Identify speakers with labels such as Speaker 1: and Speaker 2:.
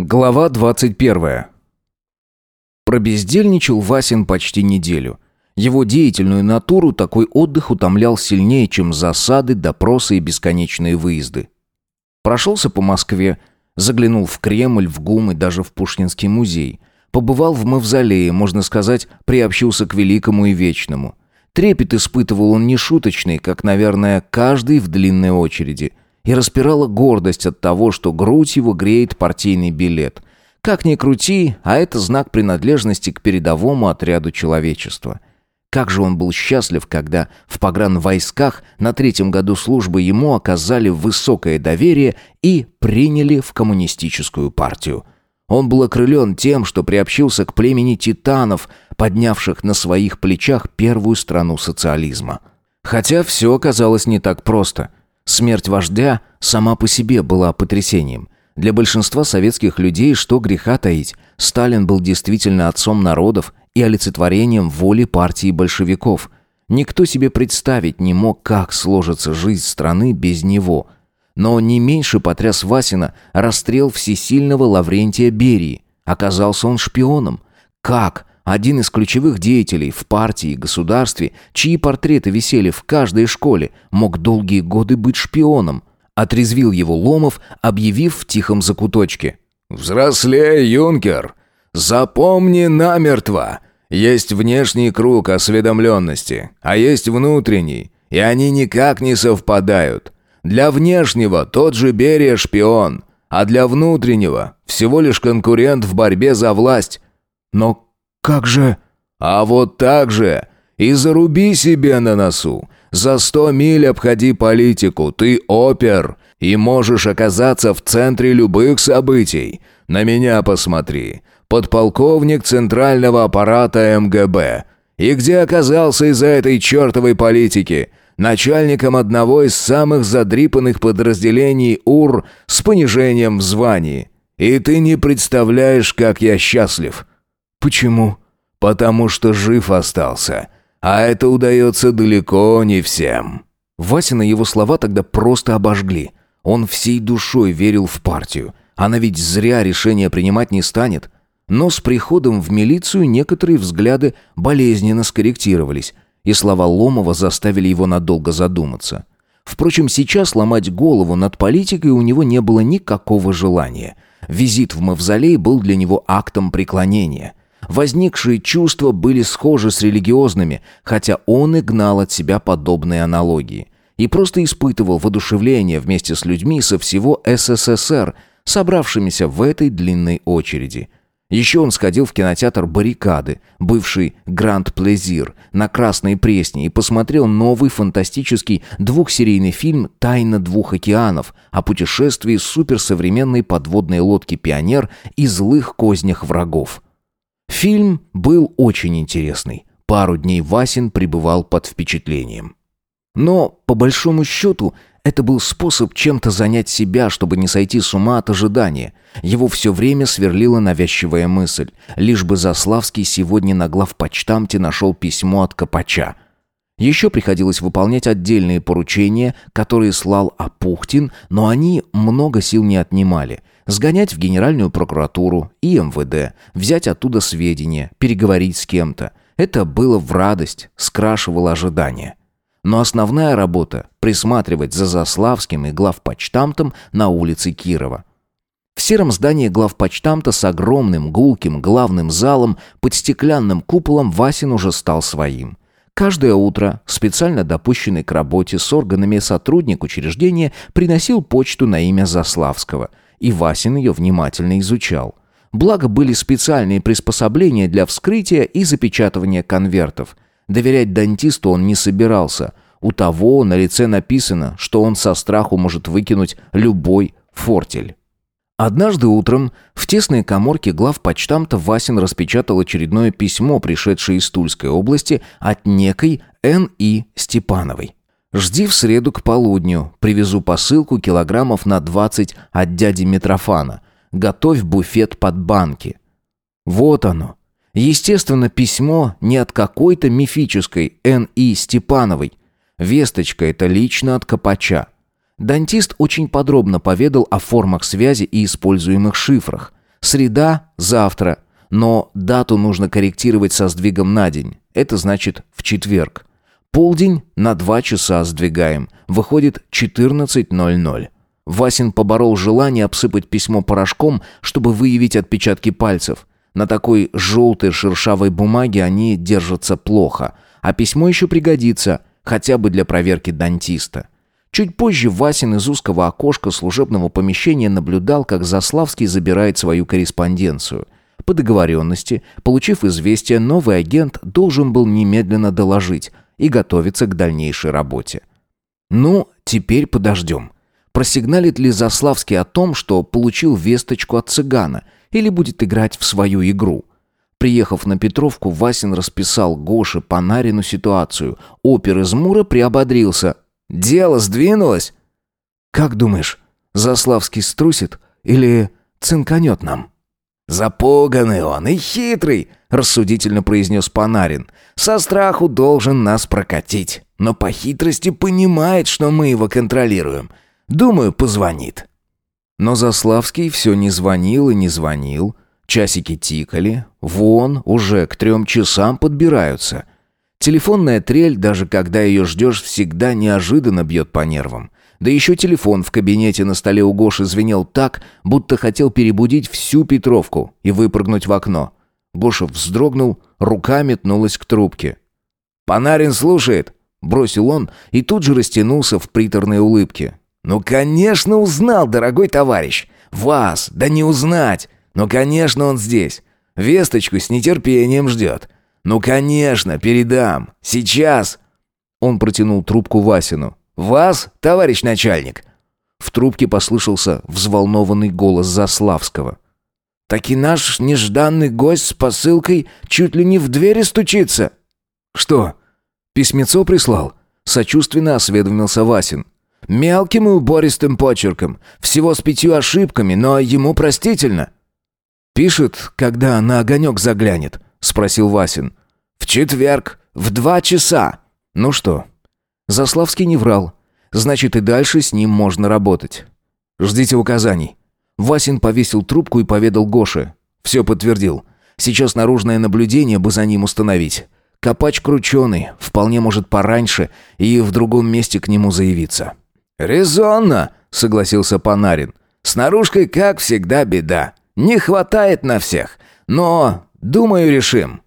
Speaker 1: Глава 21. Пробездельничал Васин почти неделю. Его деятельную натуру такой отдых утомлял сильнее, чем засады, допросы и бесконечные выезды. Прошелся по Москве, заглянул в Кремль, в ГУМ и даже в Пушкинский музей. Побывал в Мавзолее, можно сказать, приобщился к великому и вечному. Трепет испытывал он нешуточный, как, наверное, каждый в длинной очереди – и распирала гордость от того, что грудь его греет партийный билет. Как ни крути, а это знак принадлежности к передовому отряду человечества. Как же он был счастлив, когда в погранвойсках на третьем году службы ему оказали высокое доверие и приняли в коммунистическую партию. Он был окрылен тем, что приобщился к племени титанов, поднявших на своих плечах первую страну социализма. Хотя все оказалось не так просто – Смерть вождя сама по себе была потрясением. Для большинства советских людей, что греха таить, Сталин был действительно отцом народов и олицетворением воли партии большевиков. Никто себе представить не мог, как сложится жизнь страны без него. Но не меньше потряс Васина расстрел всесильного Лаврентия Берии. Оказался он шпионом. Как один из ключевых деятелей в партии и государстве, чьи портреты висели в каждой школе, мог долгие годы быть шпионом. Отрезвил его Ломов, объявив в тихом закуточке.
Speaker 2: «Взрослей, юнкер! Запомни намертво! Есть внешний круг осведомленности, а есть внутренний, и они никак не совпадают. Для внешнего тот же Берия шпион, а для внутреннего всего лишь конкурент в борьбе за власть. Но «Как же...» «А вот так же! И заруби себе на носу! За сто миль обходи политику, ты опер, и можешь оказаться в центре любых событий. На меня посмотри, подполковник центрального аппарата МГБ. И где оказался из-за этой чертовой политики?» начальником одного из самых задрипанных подразделений УР с понижением в звании. И ты не представляешь, как я счастлив.
Speaker 1: «Почему?»
Speaker 2: «Потому что жив остался. А это удается далеко не всем».
Speaker 1: Васина его слова тогда просто обожгли. Он всей душой верил в партию. Она ведь зря решение принимать не станет. Но с приходом в милицию некоторые взгляды болезненно скорректировались, и слова Ломова заставили его надолго задуматься. Впрочем, сейчас ломать голову над политикой у него не было никакого желания. Визит в мавзолей был для него актом преклонения. Возникшие чувства были схожи с религиозными, хотя он и гнал от себя подобные аналогии. И просто испытывал воодушевление вместе с людьми со всего СССР, собравшимися в этой длинной очереди. Еще он сходил в кинотеатр «Баррикады», бывший «Гранд Плезир» на Красной Пресне и посмотрел новый фантастический двухсерийный фильм «Тайна двух океанов» о путешествии суперсовременной подводной лодки «Пионер» и злых кознях врагов – Фильм был очень интересный. Пару дней Васин пребывал под впечатлением. Но, по большому счету, это был способ чем-то занять себя, чтобы не сойти с ума от ожидания. Его все время сверлила навязчивая мысль. Лишь бы Заславский сегодня на главпочтамте нашел письмо от Копача. Еще приходилось выполнять отдельные поручения, которые слал Апухтин, но они много сил не отнимали – Сгонять в Генеральную прокуратуру и МВД, взять оттуда сведения, переговорить с кем-то. Это было в радость, скрашивало ожидания. Но основная работа – присматривать за Заславским и главпочтамтом на улице Кирова. В сером здании главпочтамта с огромным гулким главным залом под стеклянным куполом Васин уже стал своим. Каждое утро специально допущенный к работе с органами сотрудник учреждения приносил почту на имя Заславского – и Васин ее внимательно изучал. Благо были специальные приспособления для вскрытия и запечатывания конвертов. Доверять дантисту он не собирался. У того на лице написано, что он со страху может выкинуть любой фортель. Однажды утром в тесной коморке главпочтамта Васин распечатал очередное письмо, пришедшее из Тульской области от некой Н.И. Степановой. Жди в среду к полудню. Привезу посылку килограммов на 20 от дяди Митрофана. Готовь буфет под банки. Вот оно. Естественно, письмо не от какой-то мифической Н.И. Степановой. Весточка это лично от Копача. Дантист очень подробно поведал о формах связи и используемых шифрах. Среда – завтра. Но дату нужно корректировать со сдвигом на день. Это значит в четверг. Полдень на два часа сдвигаем. Выходит 14.00. Васин поборол желание обсыпать письмо порошком, чтобы выявить отпечатки пальцев. На такой желтой шершавой бумаге они держатся плохо. А письмо еще пригодится, хотя бы для проверки дантиста. Чуть позже Васин из узкого окошка служебного помещения наблюдал, как Заславский забирает свою корреспонденцию. По договоренности, получив известие, новый агент должен был немедленно доложить и готовиться к дальнейшей работе. Ну, теперь подождем. Просигналит ли Заславский о том, что получил весточку от цыгана, или будет играть в свою игру? Приехав на Петровку, Васин расписал Гоше Панарину ситуацию. Опер из Мура приободрился. «Дело сдвинулось?» «Как думаешь, Заславский струсит или цинканет нам?»
Speaker 2: «Запуганный он и хитрый», — рассудительно произнес Панарин. «Со страху должен нас прокатить, но по хитрости понимает, что мы его контролируем. Думаю, позвонит».
Speaker 1: Но Заславский все не звонил и не звонил. Часики тикали. Вон, уже к трем часам подбираются. Телефонная трель, даже когда ее ждешь, всегда неожиданно бьет по нервам. Да еще телефон в кабинете на столе у Гоши звенел так, будто хотел перебудить всю Петровку и выпрыгнуть в окно. Гоша вздрогнул, рука метнулась к трубке.
Speaker 2: «Панарин слушает!» — бросил он и тут же растянулся в приторной улыбке. «Ну, конечно, узнал, дорогой товарищ! Вас, да не узнать! Ну, конечно, он здесь! Весточку с нетерпением ждет! Ну, конечно, передам! Сейчас!»
Speaker 1: Он протянул трубку Васину.
Speaker 2: «Вас, товарищ начальник?»
Speaker 1: В трубке послышался взволнованный голос Заславского.
Speaker 2: «Так и наш нежданный гость с посылкой чуть ли не в двери стучится».
Speaker 1: «Что, письмецо прислал?» Сочувственно осведомился Васин.
Speaker 2: «Мелким и убористым почерком. Всего с пятью ошибками, но ему простительно».
Speaker 1: «Пишет, когда на огонек заглянет?» Спросил Васин.
Speaker 2: «В четверг, в два часа».
Speaker 1: «Ну что, Заславский не врал. Значит, и дальше с ним можно работать. Ждите указаний. Васин повесил трубку и поведал Гоше. Все подтвердил. Сейчас наружное наблюдение бы за ним установить. Копач крученый, вполне может пораньше и в другом месте к нему заявиться.
Speaker 2: «Резонно», — согласился Панарин. «С наружкой, как всегда, беда. Не хватает на всех. Но, думаю, решим».